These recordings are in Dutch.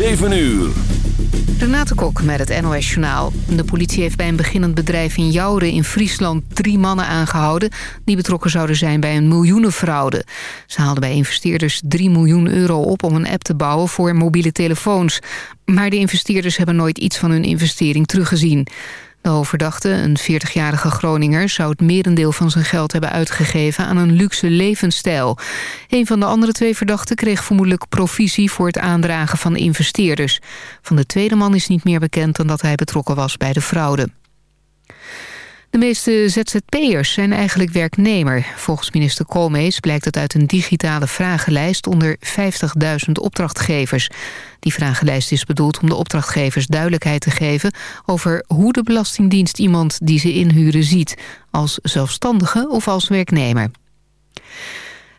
7 uur. Renate Kok met het NOS Journaal. De politie heeft bij een beginnend bedrijf in Jouren in Friesland... drie mannen aangehouden die betrokken zouden zijn bij een miljoenenfraude. Ze haalden bij investeerders 3 miljoen euro op om een app te bouwen voor mobiele telefoons. Maar de investeerders hebben nooit iets van hun investering teruggezien. De hoofdverdachte, een 40-jarige Groninger... zou het merendeel van zijn geld hebben uitgegeven aan een luxe levensstijl. Een van de andere twee verdachten kreeg vermoedelijk provisie... voor het aandragen van investeerders. Van de tweede man is niet meer bekend dan dat hij betrokken was bij de fraude. De meeste ZZP'ers zijn eigenlijk werknemer. Volgens minister Koolmees blijkt het uit een digitale vragenlijst onder 50.000 opdrachtgevers. Die vragenlijst is bedoeld om de opdrachtgevers duidelijkheid te geven... over hoe de Belastingdienst iemand die ze inhuren ziet... als zelfstandige of als werknemer.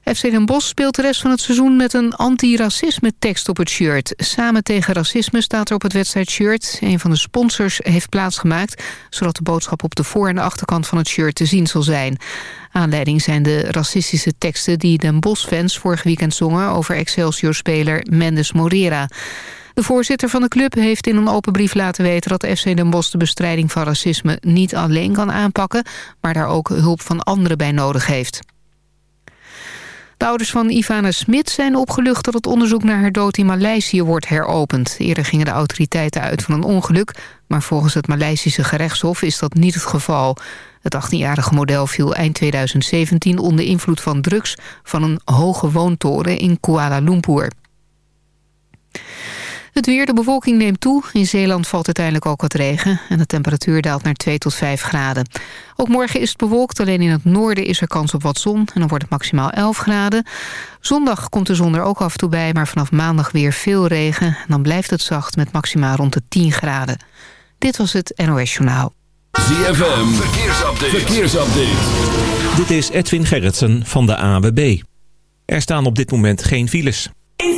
FC Den Bosch speelt de rest van het seizoen met een anti-racisme tekst op het shirt. Samen tegen racisme staat er op het wedstrijdshirt. Een van de sponsors heeft plaatsgemaakt... zodat de boodschap op de voor- en de achterkant van het shirt te zien zal zijn. Aanleiding zijn de racistische teksten die Den Bosch-fans vorig weekend zongen... over Excelsior-speler Mendes Morera. De voorzitter van de club heeft in een open brief laten weten... dat FC Den Bosch de bestrijding van racisme niet alleen kan aanpakken... maar daar ook hulp van anderen bij nodig heeft. De ouders van Ivana Smit zijn opgelucht dat het onderzoek naar haar dood in Maleisië wordt heropend. Eerder gingen de autoriteiten uit van een ongeluk, maar volgens het Maleisische gerechtshof is dat niet het geval. Het 18-jarige model viel eind 2017 onder invloed van drugs van een hoge woontoren in Kuala Lumpur. Het weer, de bewolking neemt toe. In Zeeland valt uiteindelijk ook wat regen. En de temperatuur daalt naar 2 tot 5 graden. Ook morgen is het bewolkt. Alleen in het noorden is er kans op wat zon. En dan wordt het maximaal 11 graden. Zondag komt de zon er ook af en toe bij. Maar vanaf maandag weer veel regen. En dan blijft het zacht met maximaal rond de 10 graden. Dit was het NOS Journaal. ZFM, verkeersupdate. verkeersupdate. Dit is Edwin Gerritsen van de AWB. Er staan op dit moment geen files. In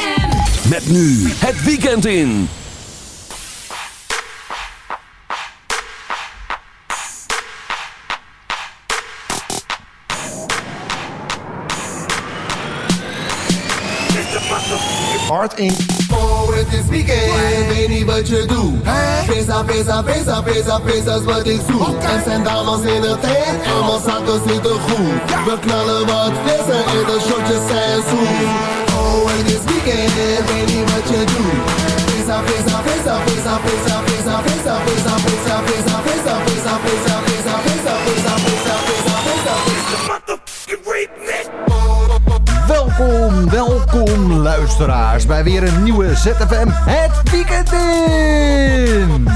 Met nu het weekend in. Oh, het is weekend, weet niet wat je doet. Pesa, pesa, pesa, pesa, pesa is wat ik zoek. En zijn dames in het tent en mijn zakken zitten goed. We knallen wat vissen en de shotjes zijn zoet. Oh, het is weekend, pesa, pesa, pesa, pesa. Welkom, welkom luisteraars bij weer een nieuwe ZFM Het Weekend In.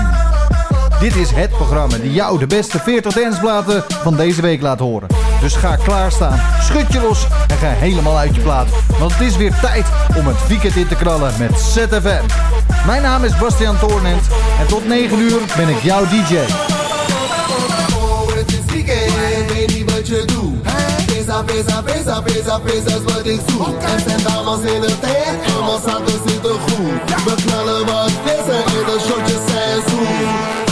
Is het programma die jou de beste 40 danceplaten van deze week laat horen. Dus ga klaarstaan, schud je los en ga helemaal uit je plaat. Want het is weer tijd om het weekend in te knallen met ZFM. Mijn naam is Bastiaan Toornent en tot 9 uur ben ik jouw DJ. Pesa, pesa, pesa, pesa, pesa is wat ik zoek. En zijn dames in het tent en mijn zakken zitten goed. We knallen wat vissen en de shotjes zijn zoet.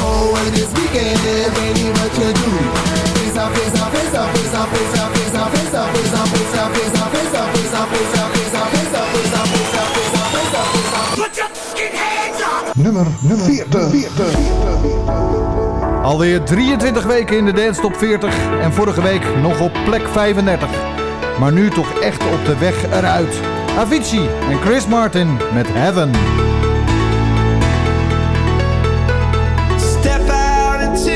Oh, het is weekend, weet niet wat je doet. Pesa, pesa, pesa, pesa, pesa, pesa, pesa, pesa, pesa, pesa, pesa, pesa, pesa, pesa, pesa, pesa, pesa, pesa, pesa, pesa. Put your fucking hands up! Nummer, nummer 40. 40. Alweer 23 weken in de Dance Top 40 en vorige week nog op plek 35. Maar nu toch echt op de weg eruit. Avicii en Chris Martin met Heaven. Step out into.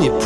You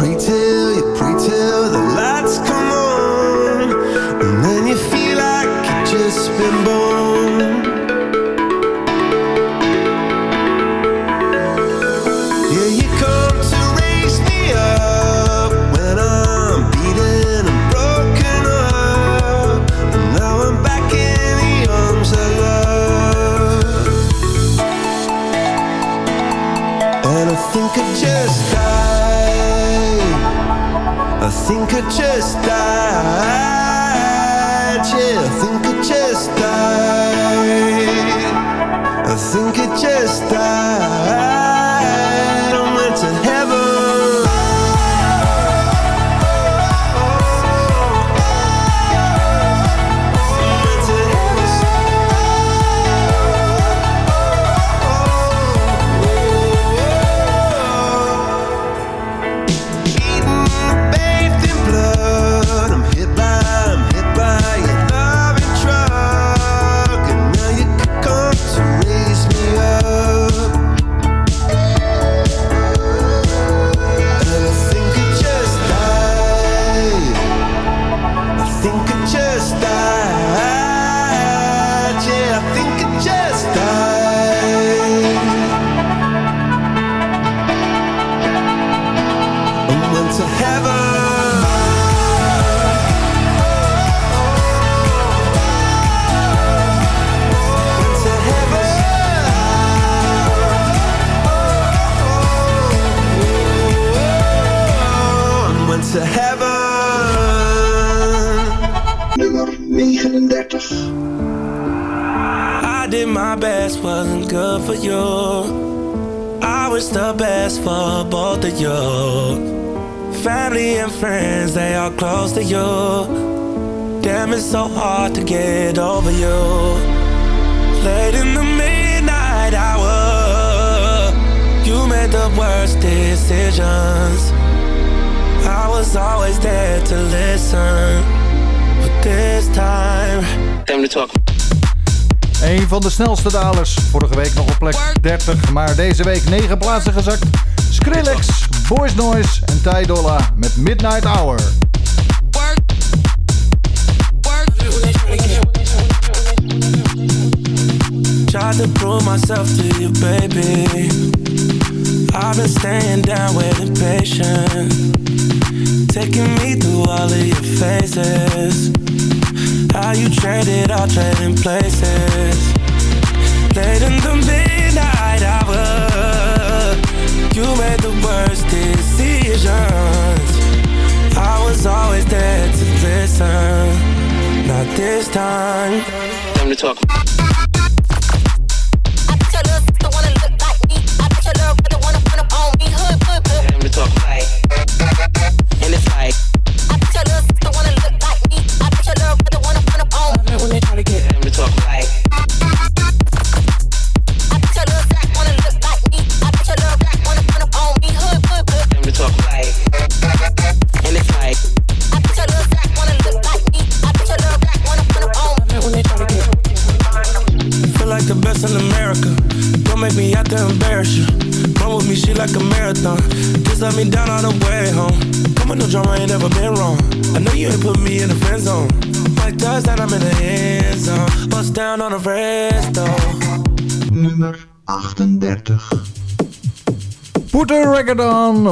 voltar. Friends, they are close to you. Damn, it's so hard to get over you. Late in the midnight hour, you made the worst decisions. I was always there to listen, but this time, time to talk. Een van de snelste dalers. Vorige week nog op plek 30, maar deze week 9 plaatsen gezakt. Skrillex, Boys Noise en Ty Dolla met Midnight Hour. Tried to prove myself to you, baby. I've been staying down with impatience. Taking me through all of your phases. How you traded all trading places. Late in the midnight hour, you made the worst decisions. I was always there to listen. Not this time. Time to talk.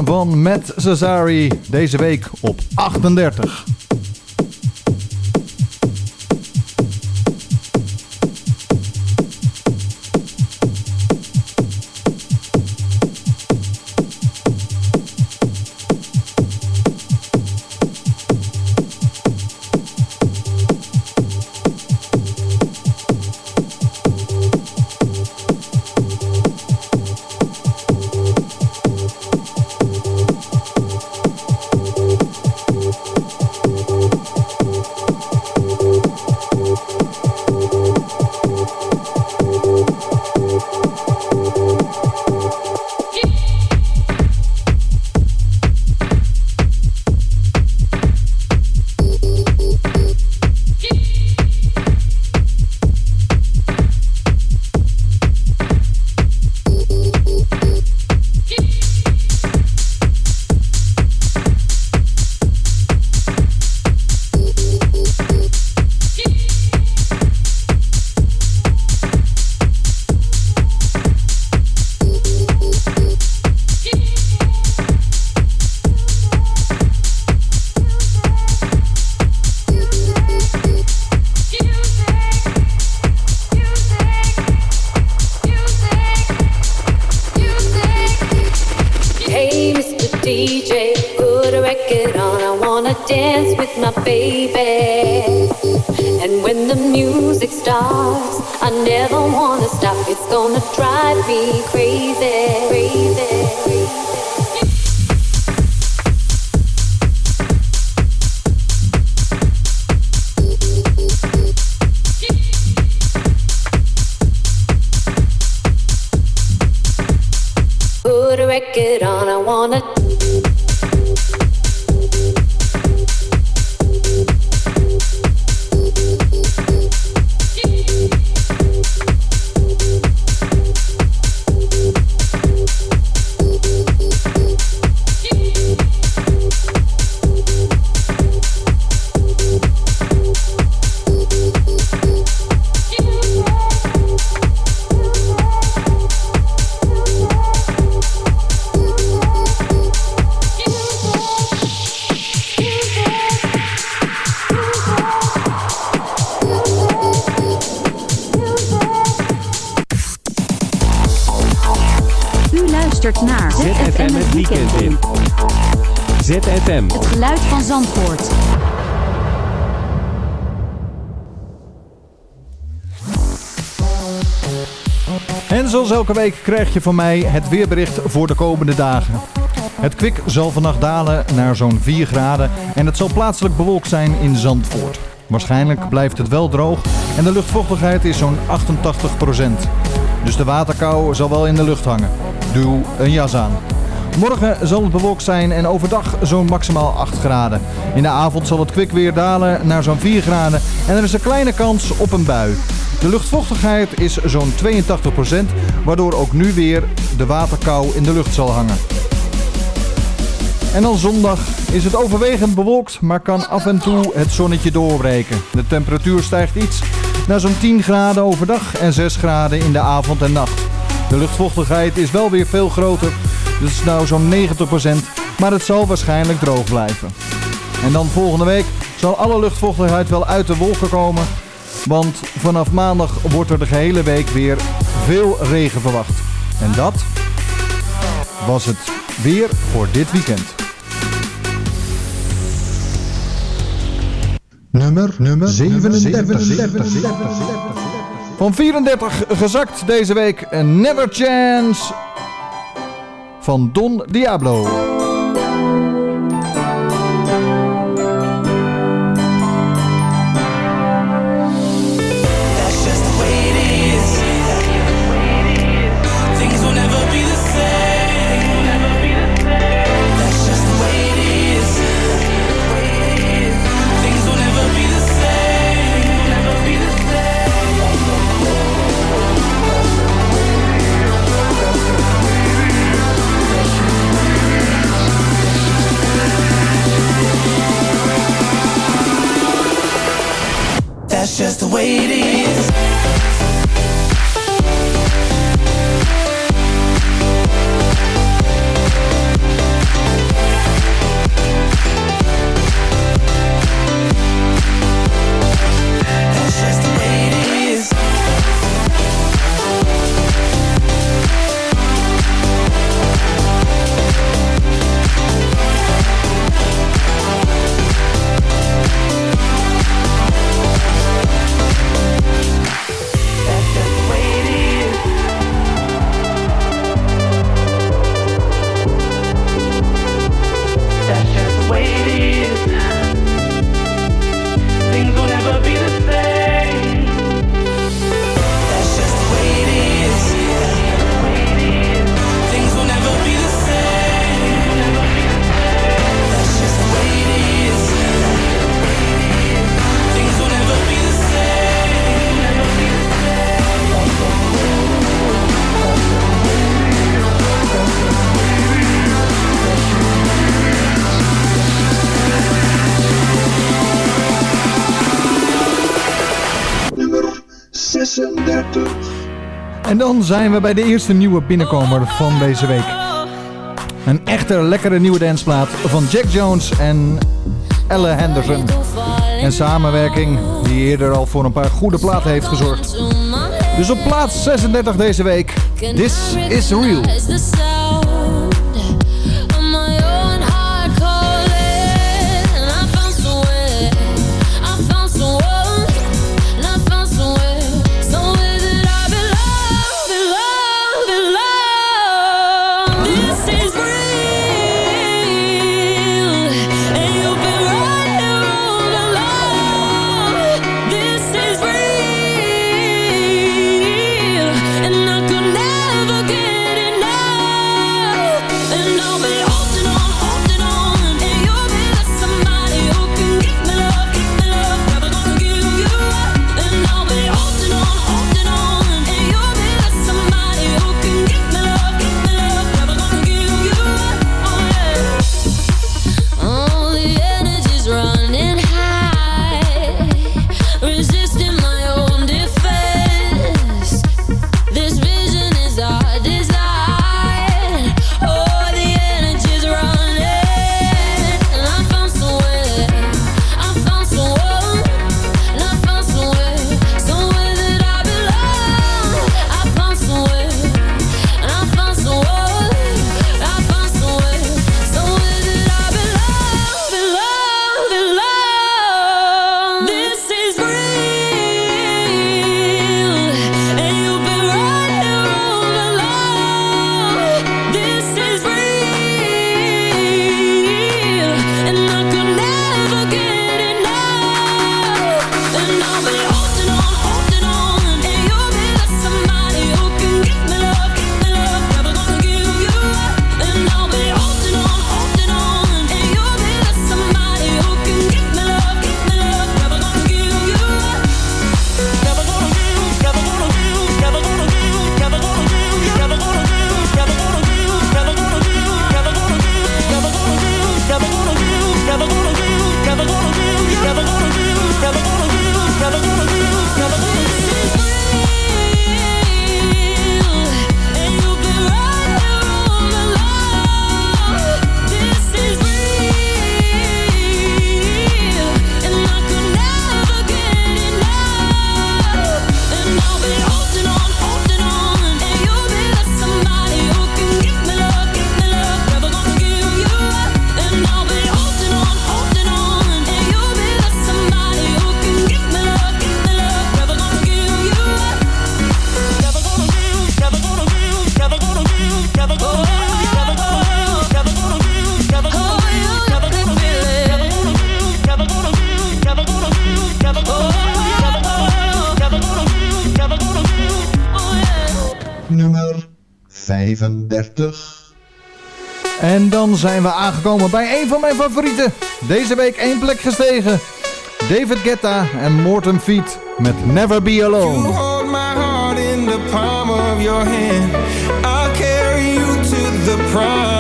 Van Matt Cesari. Deze week op 38. Elke week krijg je van mij het weerbericht voor de komende dagen. Het kwik zal vannacht dalen naar zo'n 4 graden en het zal plaatselijk bewolkt zijn in Zandvoort. Waarschijnlijk blijft het wel droog en de luchtvochtigheid is zo'n 88%. Dus de waterkou zal wel in de lucht hangen. Doe een jas aan. Morgen zal het bewolkt zijn en overdag zo'n maximaal 8 graden. In de avond zal het kwik weer dalen naar zo'n 4 graden en er is een kleine kans op een bui. De luchtvochtigheid is zo'n 82%, waardoor ook nu weer de waterkou in de lucht zal hangen. En dan zondag is het overwegend bewolkt, maar kan af en toe het zonnetje doorbreken. De temperatuur stijgt iets naar zo'n 10 graden overdag en 6 graden in de avond en nacht. De luchtvochtigheid is wel weer veel groter, dus nou zo'n 90%, maar het zal waarschijnlijk droog blijven. En dan volgende week zal alle luchtvochtigheid wel uit de wolken komen, want vanaf maandag wordt er de gehele week weer veel regen verwacht. En dat was het weer voor dit weekend. Nummer, nummer 37. Van 34 gezakt deze week Never Chance van Don Diablo. just the way it is. zijn we bij de eerste nieuwe binnenkomer van deze week. Een echte lekkere nieuwe danceplaat van Jack Jones en Elle Henderson. Een samenwerking die eerder al voor een paar goede platen heeft gezorgd. Dus op plaats 36 deze week, This is Real. zijn we aangekomen bij een van mijn favorieten. Deze week één plek gestegen. David Guetta en Morten Feet met Never Be Alone. You hold my heart in the palm of your hand. Carry you to the.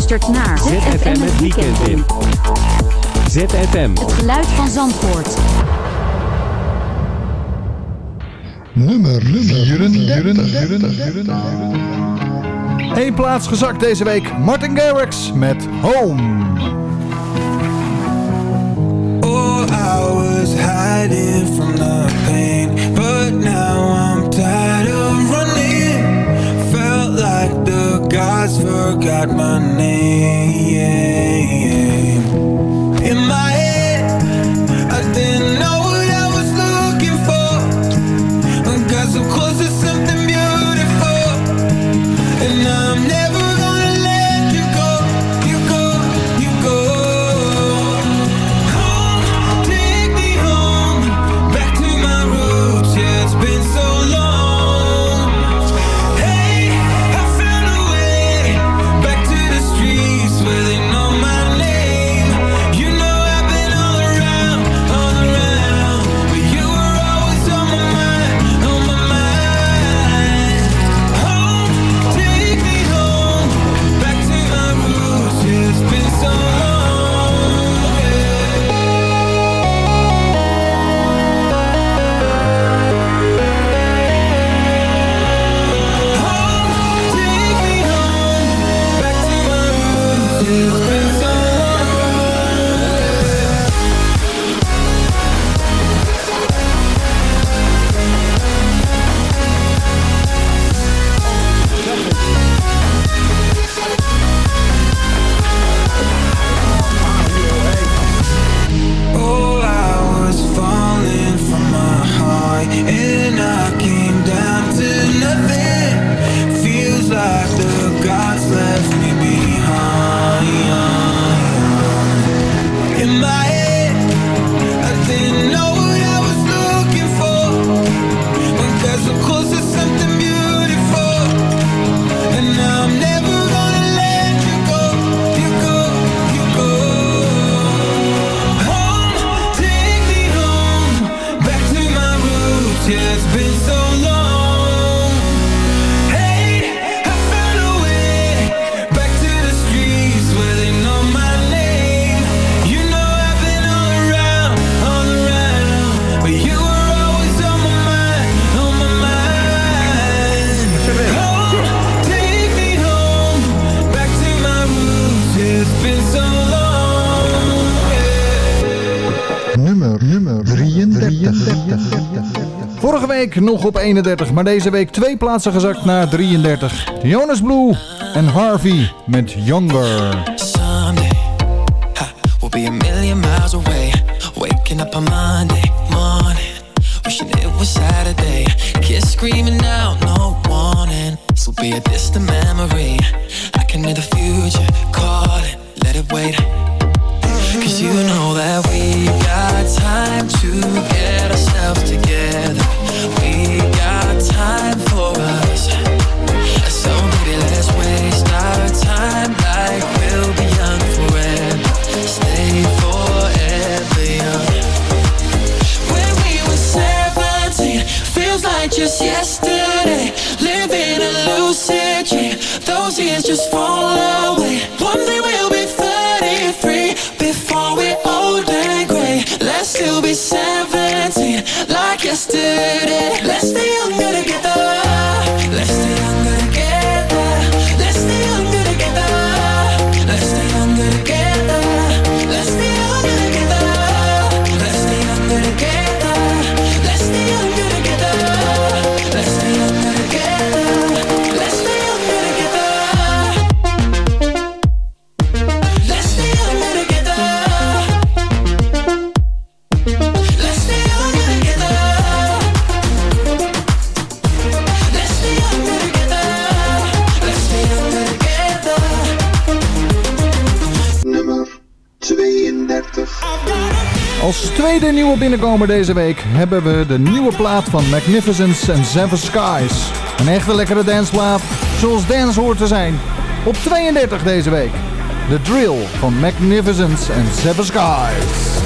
luistert naar ZFM het weekend in. ZFM. Het geluid van Zandvoort. Nummer 34. Eén plaats gezakt deze week. Martin Garrix met Home. All I was hiding from the pain. But now I'm God's forgot my name. op 31, maar deze week twee plaatsen gezakt naar 33. Jonas Blue en Harvey met Younger. Someday, ha, we'll be a million miles away. Waking up on Monday morning, wishing it was Saturday. Kiss screaming out, no warning. This will be a distant memory. binnenkomen deze week hebben we de nieuwe plaat van Magnificence and Seven Skies. Een echte lekkere dansplaat, zoals dance hoort te zijn. Op 32 deze week. De drill van Magnificence and Seven Skies.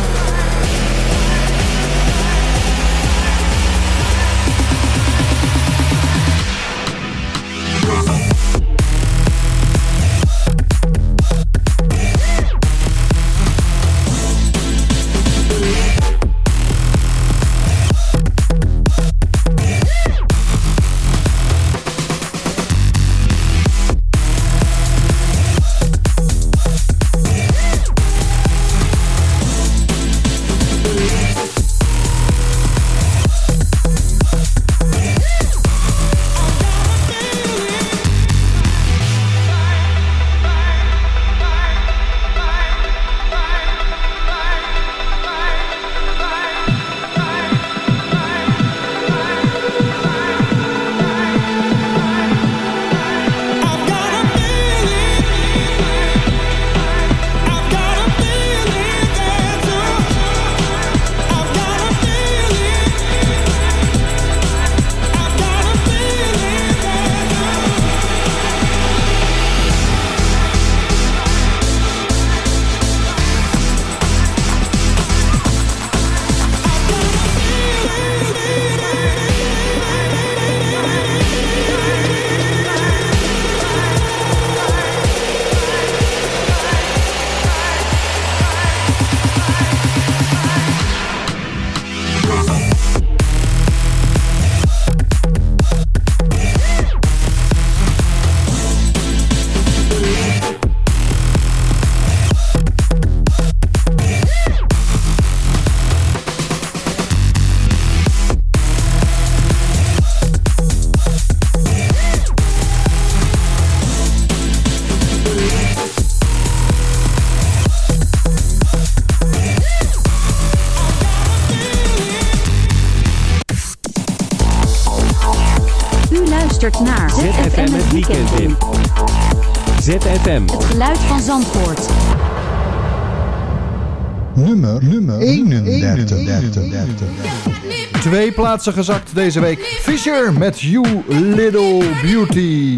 Twee plaatsen gezakt deze week. Fisher met You Little Beauty.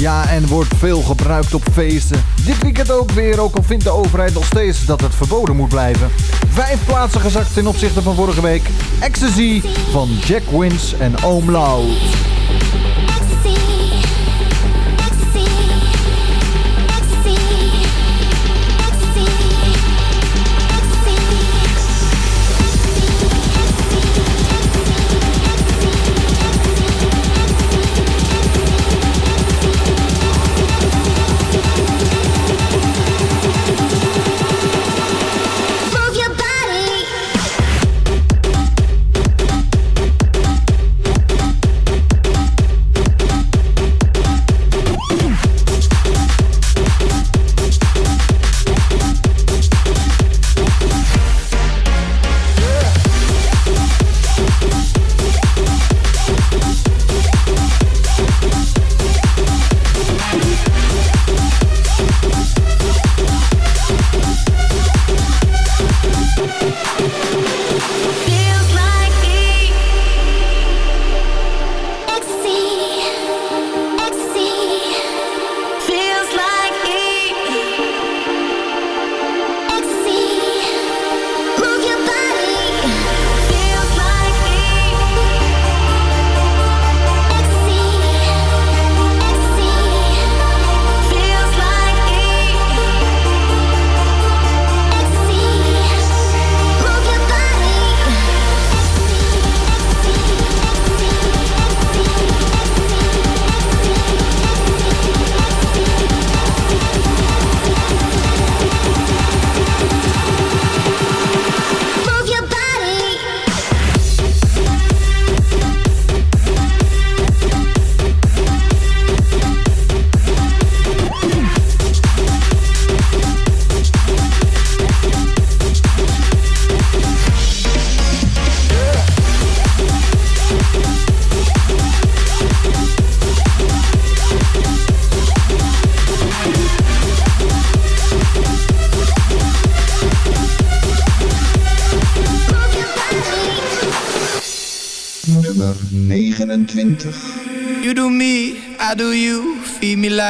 Ja, en wordt veel gebruikt op feesten. Dit weekend ook weer, ook al vindt de overheid nog steeds dat het verboden moet blijven. Vijf plaatsen gezakt ten opzichte van vorige week. Ecstasy van Jack Wins en Oom Loud.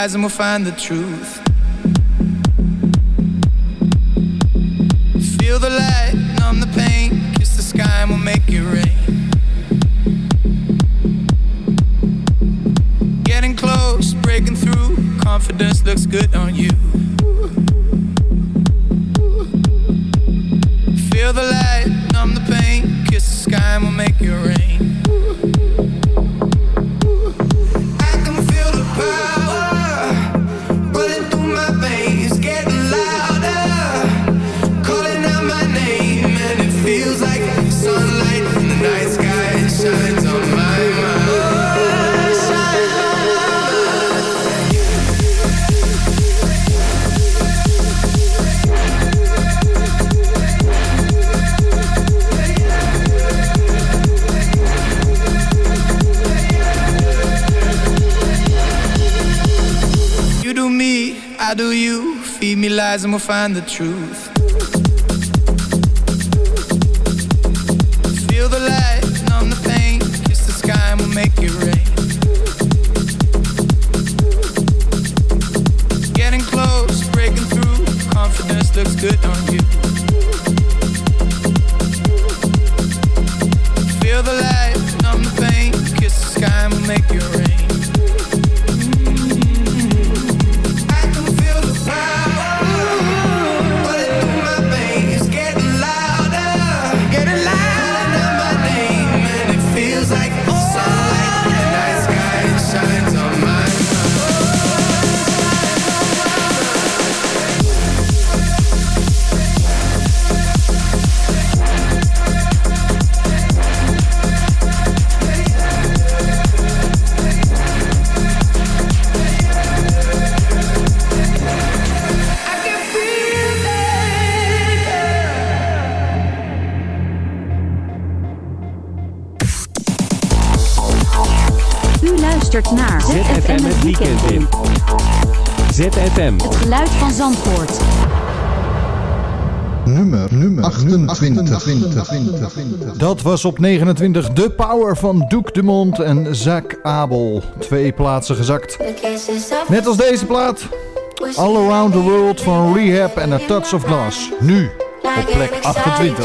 lies and we'll find the truth. find the truth. 29, 20, 20, 20. Dat was op 29 de power van Doek Dumont en Zak Abel. Twee plaatsen gezakt. Net als deze plaat. All Around the World van Rehab en A Touch of Glass. Nu op plek 28.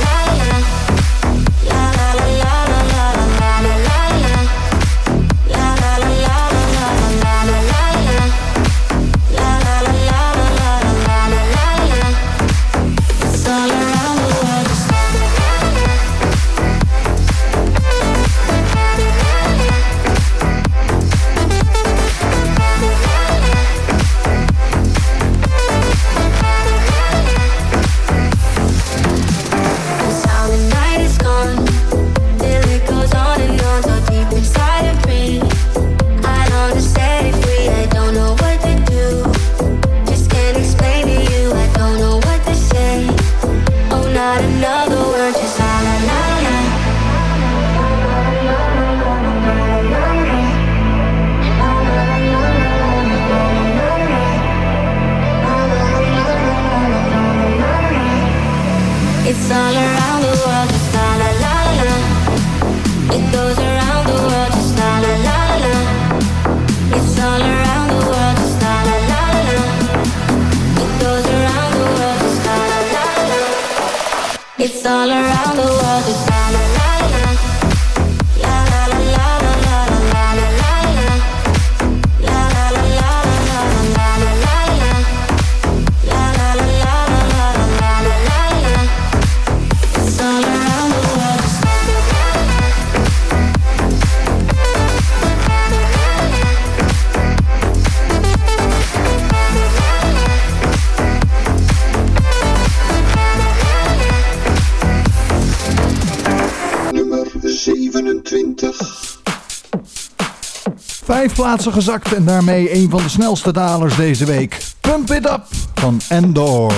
vijf plaatsen gezakt en daarmee een van de snelste dalers deze week. Pump It Up van Endor.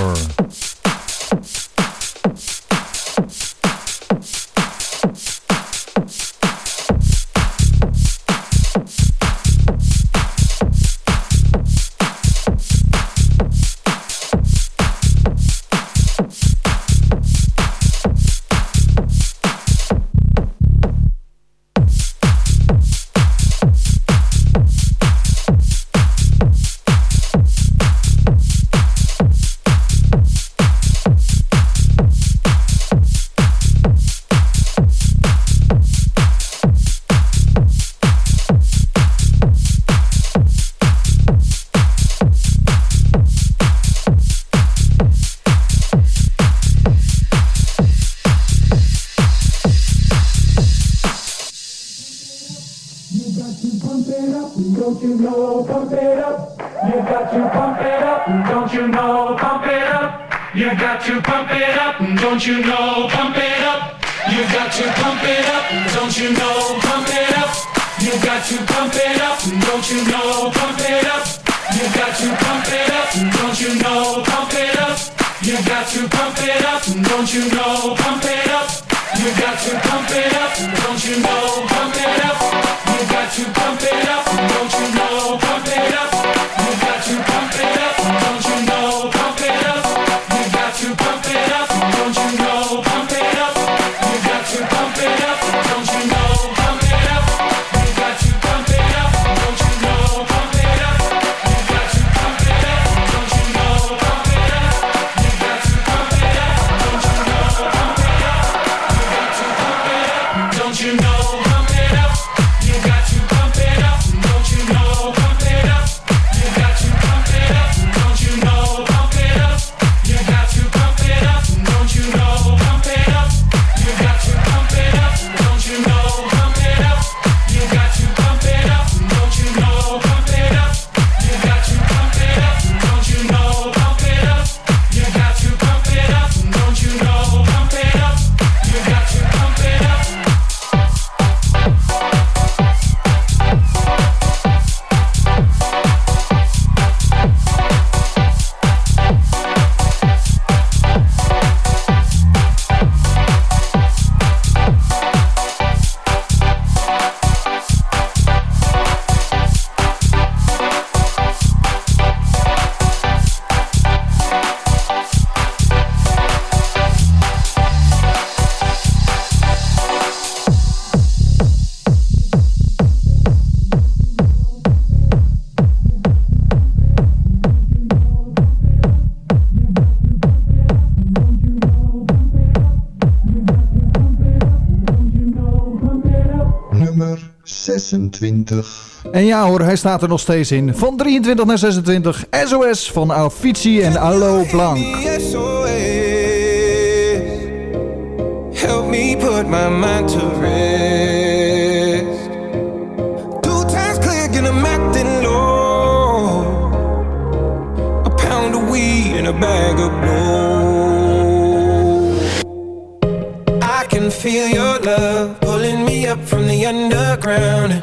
Hoor, hij staat er nog steeds in. Van 23 naar 26, SOS van Alfici en Allo Blanc. Help me put my mind to rest. Two times click and I'm acting low. A pound of weed and a bag of blow. I can feel your love pulling me up from the underground.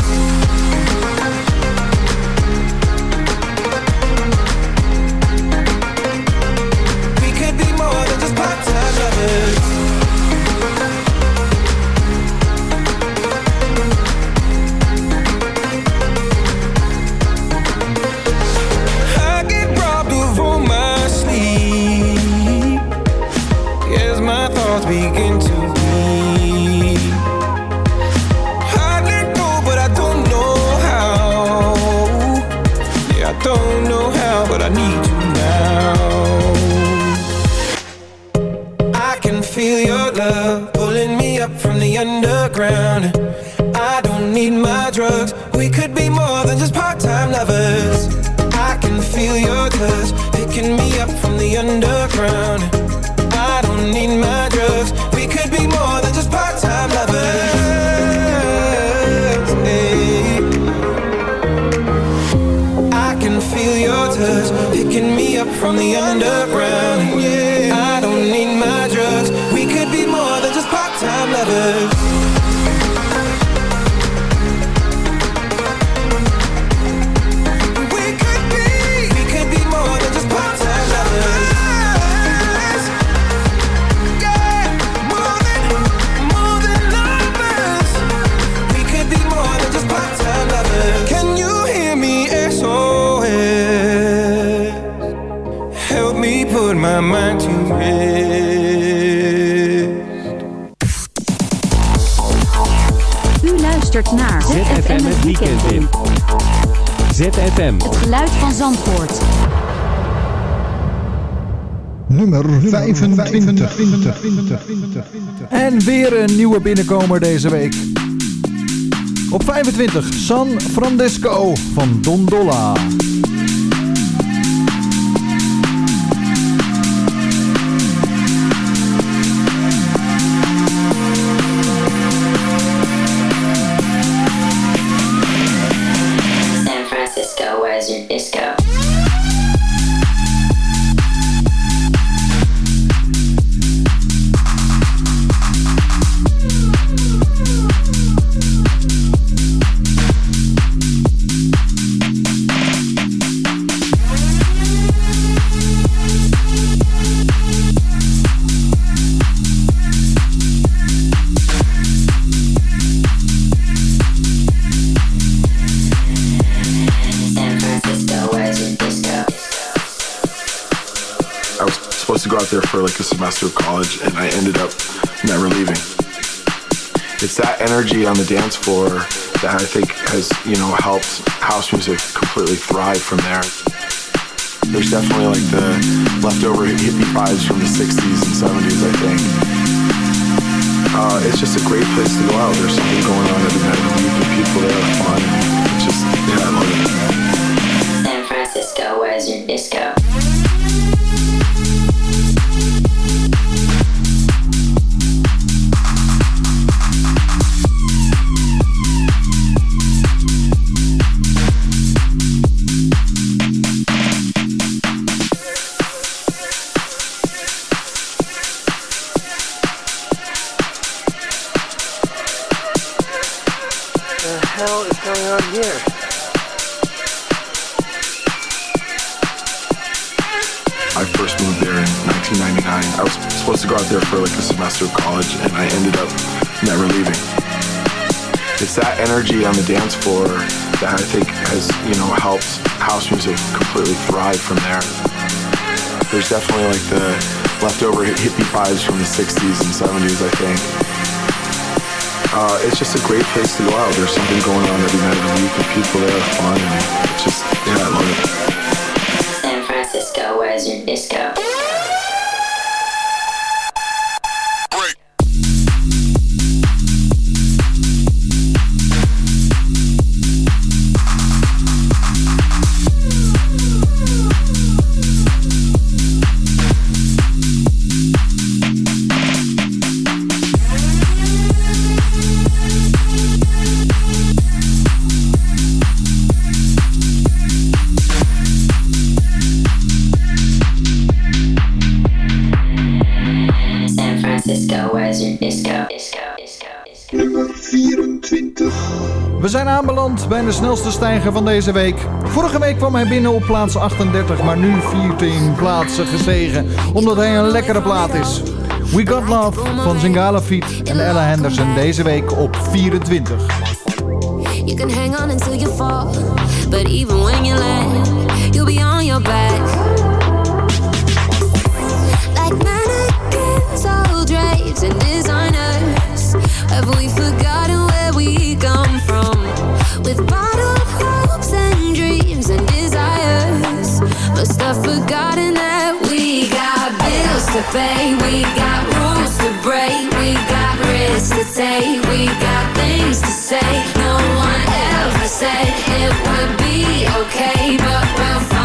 Weekend in. ZFM. Het geluid van Zandvoort. Nummer 25. En weer een nieuwe binnenkomer deze week. Op 25, San Francisco van Don Dolla. Like a semester of college, and I ended up never leaving. It's that energy on the dance floor that I think has, you know, helped house music completely thrive from there. There's definitely like the leftover hippie vibes from the 60s and 70s, I think. Uh, it's just a great place to go out. There's something going on every night the people there are fun. It's just, yeah, I love it. San Francisco, where's your disco? Vibes from the 60s and 70s, I think. Uh, it's just a great place to go out. There's something going on every night of the week, and people there are fun, and just, yeah, I love it. San Francisco, where's your disco? Stijger van deze week. Vorige week kwam hij binnen op plaats 38, maar nu 14 plaatsen gestegen. Omdat hij een lekkere plaat is. We Got Love van Zingala Feet en Ella Henderson deze week op 24. You can hang on until you fall, but even pay, we got rules to break, we got risks to take, we got things to say. No one ever said it would be okay, but we'll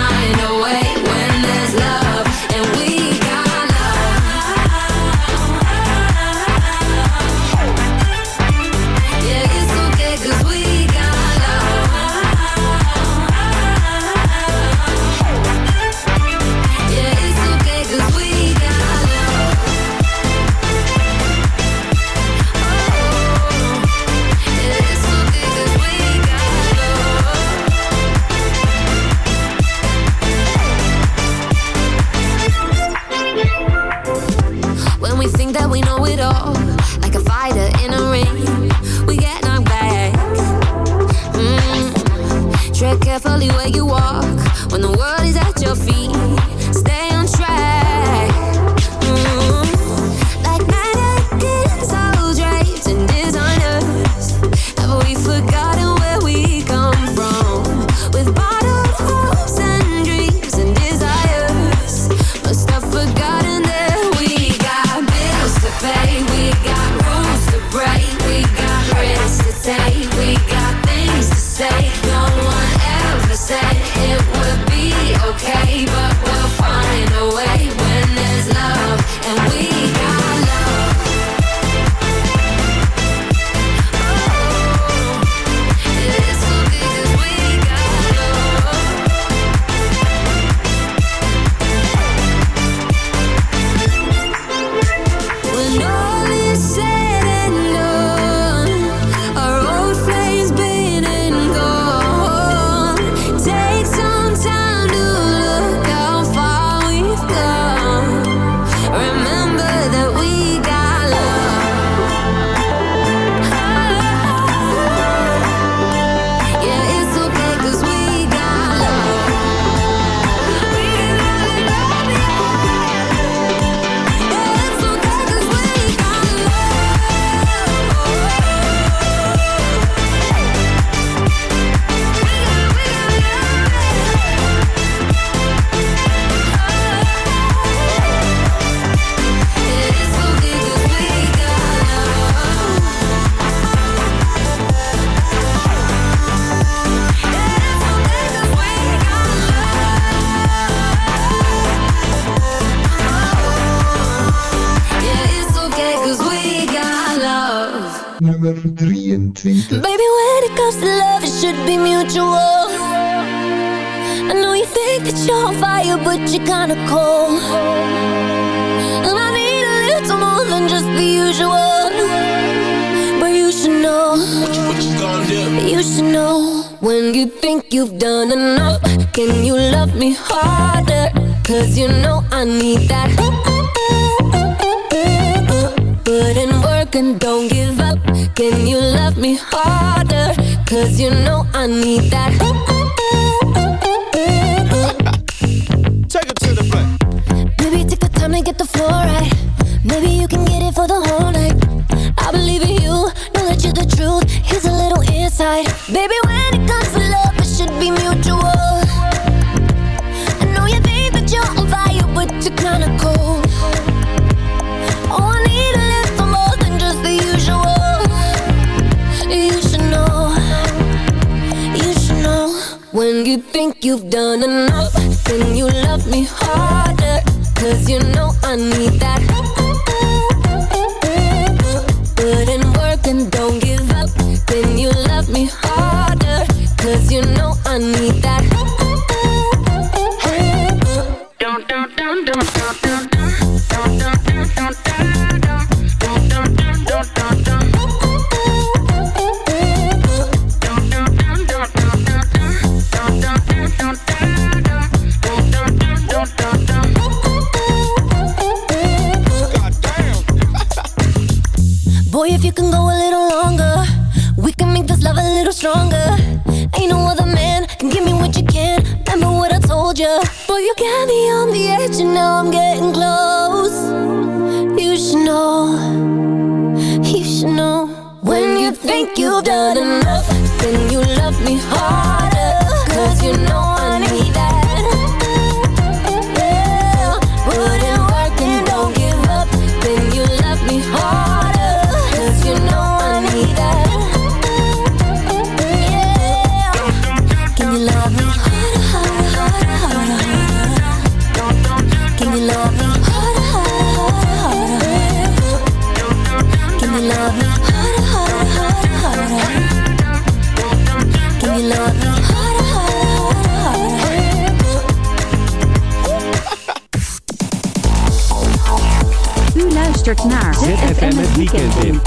weekend in.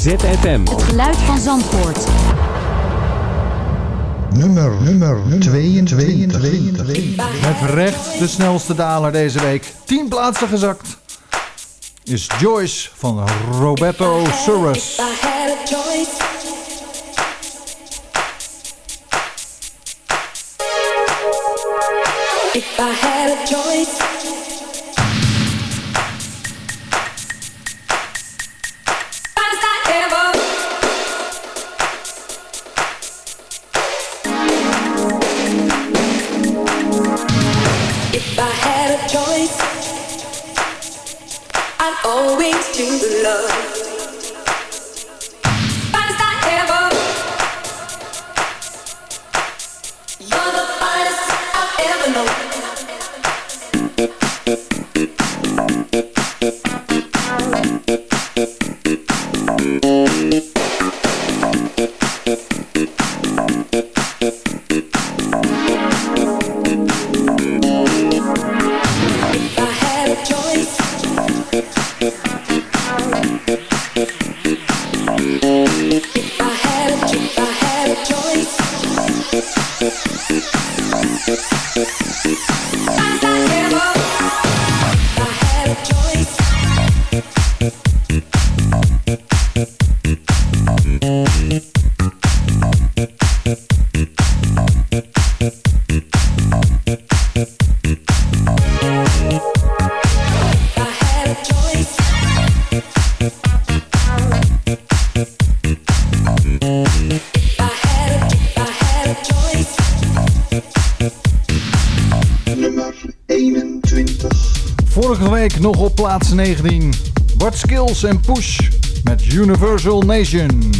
ZFM. Het geluid van Zandvoort. Nummer, nummer, nummer 22. Met recht de snelste daler deze week. 10 plaatsen gezakt. Is Joyce van Roberto Suras. Vorige week nog op plaats 19. Bart Skills en Push met Universal Nation.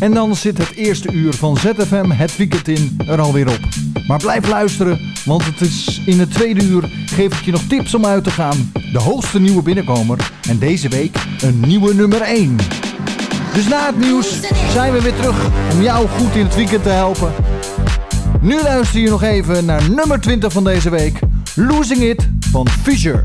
En dan zit het eerste uur van ZFM het weekend in er alweer op. Maar blijf luisteren, want het is in het tweede uur geef ik je nog tips om uit te gaan. De hoogste nieuwe binnenkomer en deze week een nieuwe nummer 1. Dus na het nieuws zijn we weer terug om jou goed in het weekend te helpen. Nu luister je nog even naar nummer 20 van deze week. Losing It van Fisher.